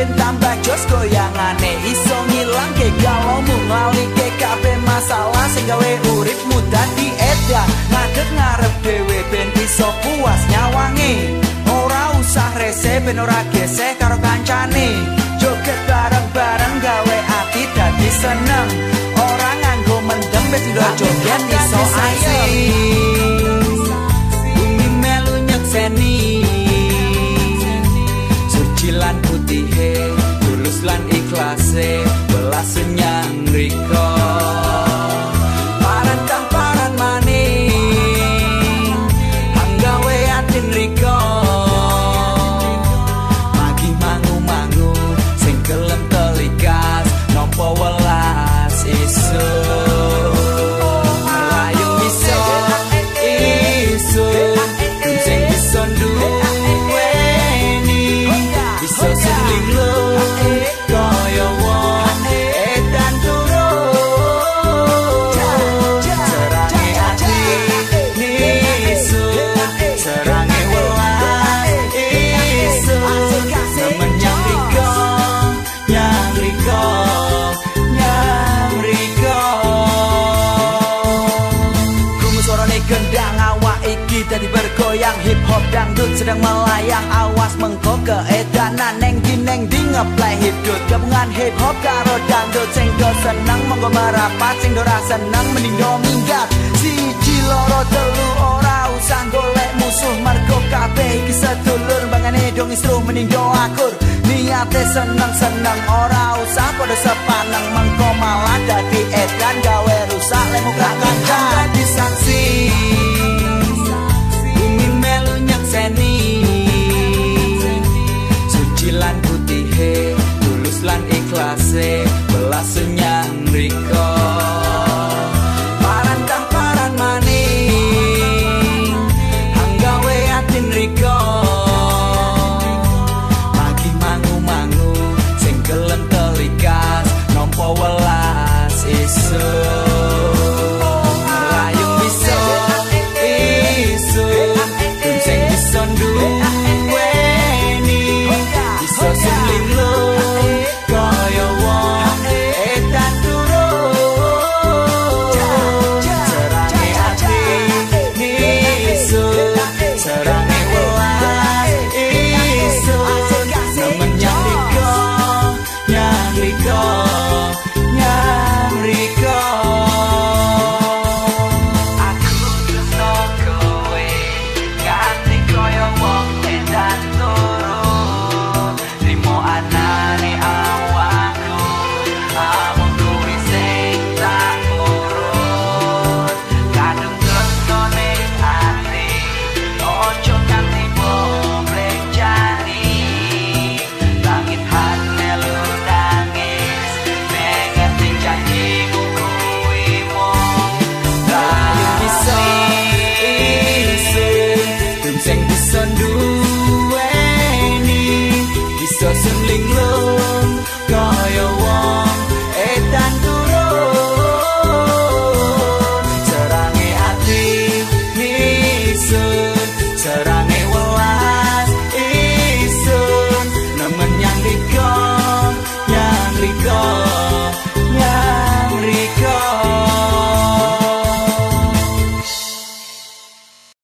Ben tambah jos goyangane. Iso ngilangke galomu ngalike kabeh masalah sing gawe uripmu dadi edan ngadeg ngarep dhewe ben iso puas nyawange. Ora usah rese ben ora geseh karo kancane. Joget bareng-bareng gawe ati dadi seneng. Ora nganggo mendem ben joget iso ayem hop dangdut sedang melayang awas mengko keedanan neng di neng di ngeplay hidup. Gabungan hip hop karo dangdut. Sing do seneng monggo merapat. Sing do seneng mending do minggat. Si ciloro telu ora usah golek musuh. Mergo kabeh iki sedulur bangane dong istru mending do akur. Niate seneng seneng ora usah pada sepaneng. Mengko malah dadi edan gawe rusak lemu Go.